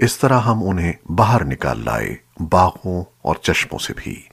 इस तरह हम उन्हें बाहर निकाल लाए बागों और चश्मों से भी।